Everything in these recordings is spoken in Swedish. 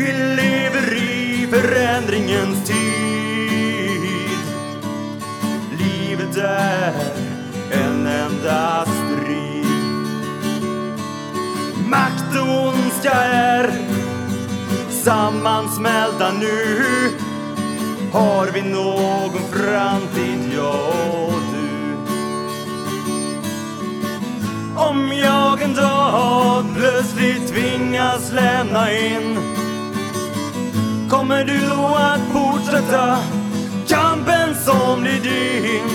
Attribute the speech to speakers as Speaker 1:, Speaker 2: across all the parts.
Speaker 1: Vi lever i förändringens tid. Livet är en enda strid. Makt och ondska är sammansmälta nu. Har vi någon framtid, jag och du? Om jag en dag plötsligt tvingas lämna in Kommer du då att fortsätta kampen som blir din?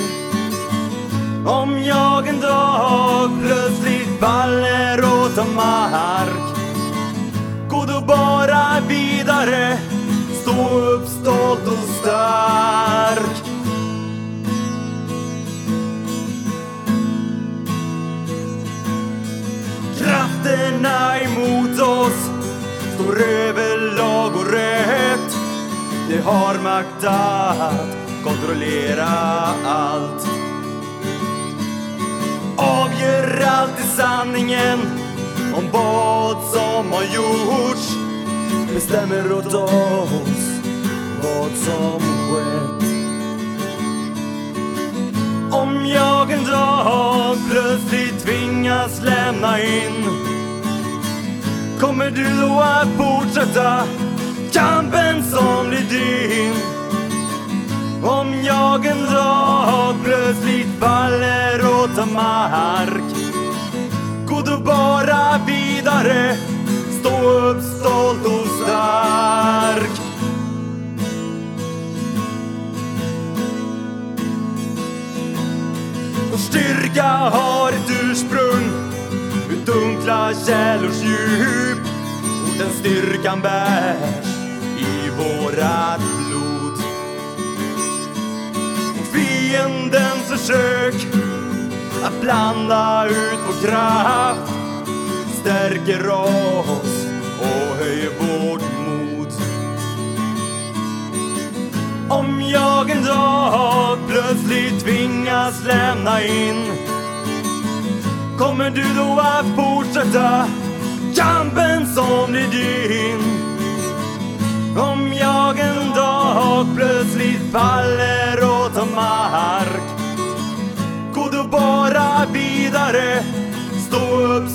Speaker 1: Om jag en dag plötsligt faller och tar mark Gå då bara vidare, stå upp stolt och stark Krafterna emot oss står över det har makt att kontrollera allt. Avgör alltid sanningen om vad som har gjorts. Bestämmer åt oss vad som skett. Om jag en dag plötsligt tvingas lämna in Kommer du då att fortsätta kampen som blir din? Om jag en dag plötsligt faller och tar mark. Gå då bara vidare, stå upp stolt och stark. Vår styrka har ett ursprung ur dunkla källors djup. Och den styrkan bärs vårat blod. Och fiendens försök att blanda ut vår kraft stärker oss och höjer vårt mod. Om jag en dag plötsligt tvingas lämna in Kommer du då att fortsätta kampen som blir din? Plötsligt faller och tar mark. Gå då bara vidare, stå upp